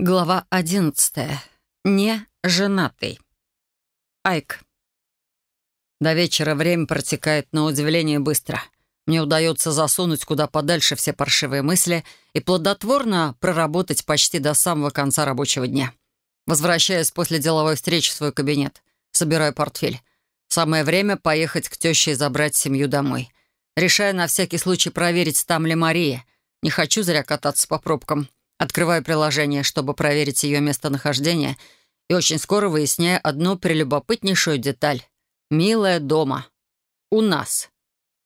Глава одиннадцатая. Не женатый. Айк. До вечера время протекает на удивление быстро. Мне удается засунуть куда подальше все паршивые мысли и плодотворно проработать почти до самого конца рабочего дня. Возвращаясь после деловой встречи в свой кабинет, собираю портфель. Самое время поехать к теще и забрать семью домой. Решаю на всякий случай проверить, там ли Мария. Не хочу зря кататься по пробкам. Открываю приложение, чтобы проверить ее местонахождение, и очень скоро выясняю одну прелюбопытнейшую деталь. «Милая дома. У нас.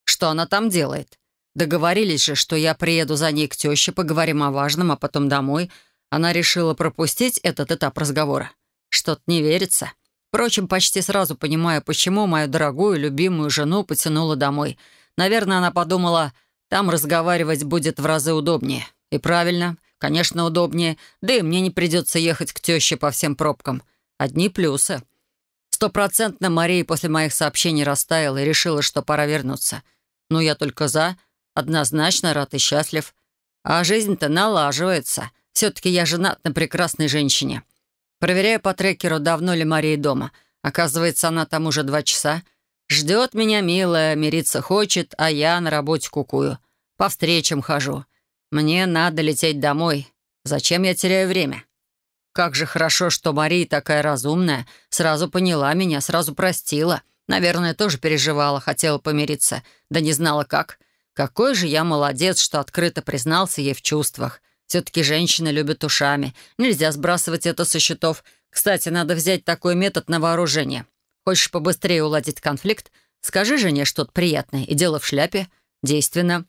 Что она там делает? Договорились же, что я приеду за ней к теще, поговорим о важном, а потом домой. Она решила пропустить этот этап разговора. Что-то не верится. Впрочем, почти сразу понимаю, почему мою дорогую, любимую жену потянула домой. Наверное, она подумала, там разговаривать будет в разы удобнее. И правильно — Конечно, удобнее, да и мне не придется ехать к теще по всем пробкам. Одни плюсы. Стопроцентно Мария после моих сообщений растаяла и решила, что пора вернуться. Ну, я только за, однозначно рад и счастлив. А жизнь-то налаживается. Все-таки я женат на прекрасной женщине. Проверяю по трекеру, давно ли Мария дома. Оказывается, она там уже два часа. Ждет меня, милая, мириться хочет, а я на работе кукую. По встречам хожу. Мне надо лететь домой. Зачем я теряю время? Как же хорошо, что Мария такая разумная. Сразу поняла меня, сразу простила. Наверное, тоже переживала, хотела помириться. Да не знала как. Какой же я молодец, что открыто признался ей в чувствах. Все-таки женщины любят ушами. Нельзя сбрасывать это со счетов. Кстати, надо взять такой метод на вооружение. Хочешь побыстрее уладить конфликт? Скажи жене что-то приятное, и дело в шляпе. Действенно.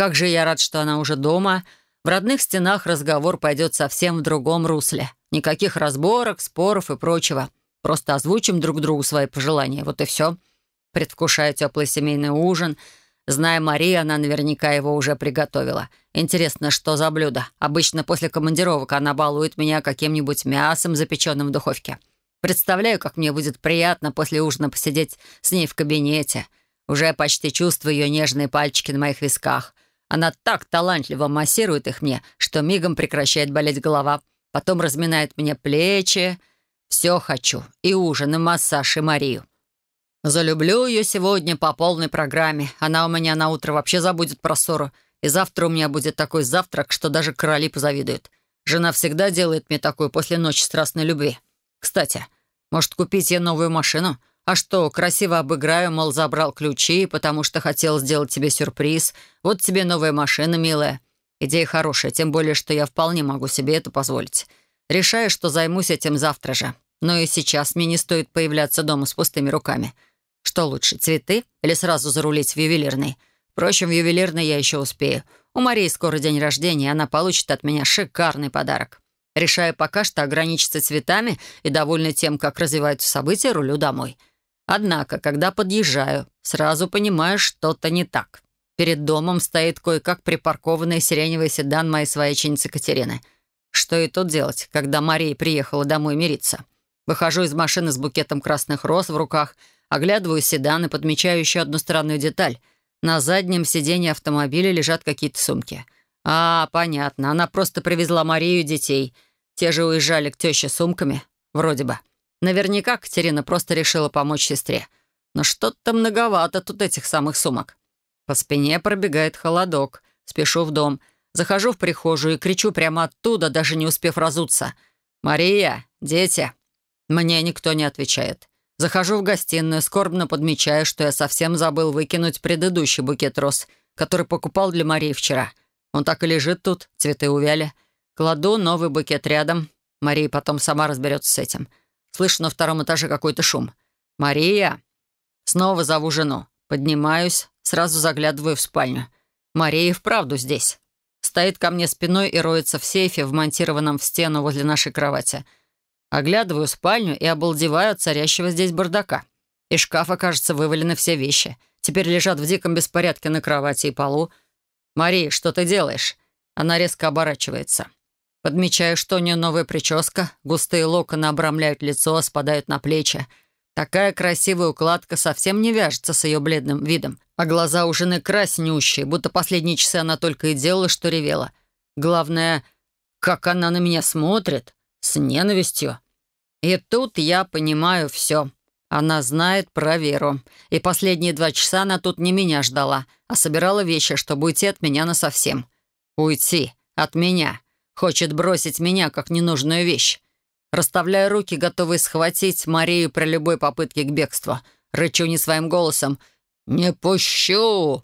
Как же я рад, что она уже дома. В родных стенах разговор пойдет совсем в другом русле. Никаких разборок, споров и прочего. Просто озвучим друг другу свои пожелания. Вот и все. Предвкушаю теплый семейный ужин. Зная Марию, она наверняка его уже приготовила. Интересно, что за блюдо? Обычно после командировок она балует меня каким-нибудь мясом, запеченным в духовке. Представляю, как мне будет приятно после ужина посидеть с ней в кабинете. Уже почти чувствую ее нежные пальчики на моих висках — она так талантливо массирует их мне, что мигом прекращает болеть голова. Потом разминает мне плечи. Все хочу. И ужин, и массаж, и Марию. Залюблю ее сегодня по полной программе. Она у меня на утро вообще забудет про ссору. И завтра у меня будет такой завтрак, что даже короли позавидуют. Жена всегда делает мне такую после ночи страстной любви. Кстати, может, купить ей новую машину? А что, красиво обыграю, мол, забрал ключи, потому что хотел сделать тебе сюрприз. Вот тебе новая машина, милая. Идея хорошая, тем более, что я вполне могу себе это позволить. Решаю, что займусь этим завтра же. Но и сейчас мне не стоит появляться дома с пустыми руками. Что лучше, цветы или сразу зарулить в ювелирный? Впрочем, в ювелирный я еще успею. У Марии скоро день рождения, и она получит от меня шикарный подарок. Решаю пока что ограничиться цветами и, довольный тем, как развиваются события, рулю домой. Однако, когда подъезжаю, сразу понимаю, что-то не так. Перед домом стоит кое-как припаркованный сиреневый седан моей свояченицы Катерины. Что и тут делать, когда Мария приехала домой мириться? Выхожу из машины с букетом красных роз в руках, оглядываю седан и подмечаю еще одну странную деталь. На заднем сиденье автомобиля лежат какие-то сумки. А, понятно, она просто привезла Марию и детей. Те же уезжали к теще сумками, вроде бы. Наверняка Катерина просто решила помочь сестре. Но что-то многовато тут этих самых сумок. По спине пробегает холодок. Спешу в дом. Захожу в прихожую и кричу прямо оттуда, даже не успев разуться. «Мария! Дети!» Мне никто не отвечает. Захожу в гостиную, скорбно подмечаю, что я совсем забыл выкинуть предыдущий букет роз, который покупал для Марии вчера. Он так и лежит тут, цветы увяли. Кладу новый букет рядом. Мария потом сама разберется с этим. Слышу на втором этаже какой-то шум. «Мария!» Снова зову жену. Поднимаюсь, сразу заглядываю в спальню. Мария вправду здесь. Стоит ко мне спиной и роется в сейфе, вмонтированном в стену возле нашей кровати. Оглядываю спальню и обалдеваю от царящего здесь бардака. Из шкафа, кажется, вывалены все вещи. Теперь лежат в диком беспорядке на кровати и полу. «Мария, что ты делаешь?» Она резко оборачивается. Подмечаю, что у нее новая прическа, густые локоны обрамляют лицо, спадают на плечи. Такая красивая укладка совсем не вяжется с ее бледным видом. А глаза у жены краснющие, будто последние часы она только и делала, что ревела. Главное, как она на меня смотрит, с ненавистью. И тут я понимаю все. Она знает про Веру. И последние два часа она тут не меня ждала, а собирала вещи, чтобы уйти от меня насовсем. Уйти от меня. Хочет бросить меня, как ненужную вещь. Расставляю руки, готовый схватить Марию при любой попытке к бегству. Рычу не своим голосом. «Не пущу!»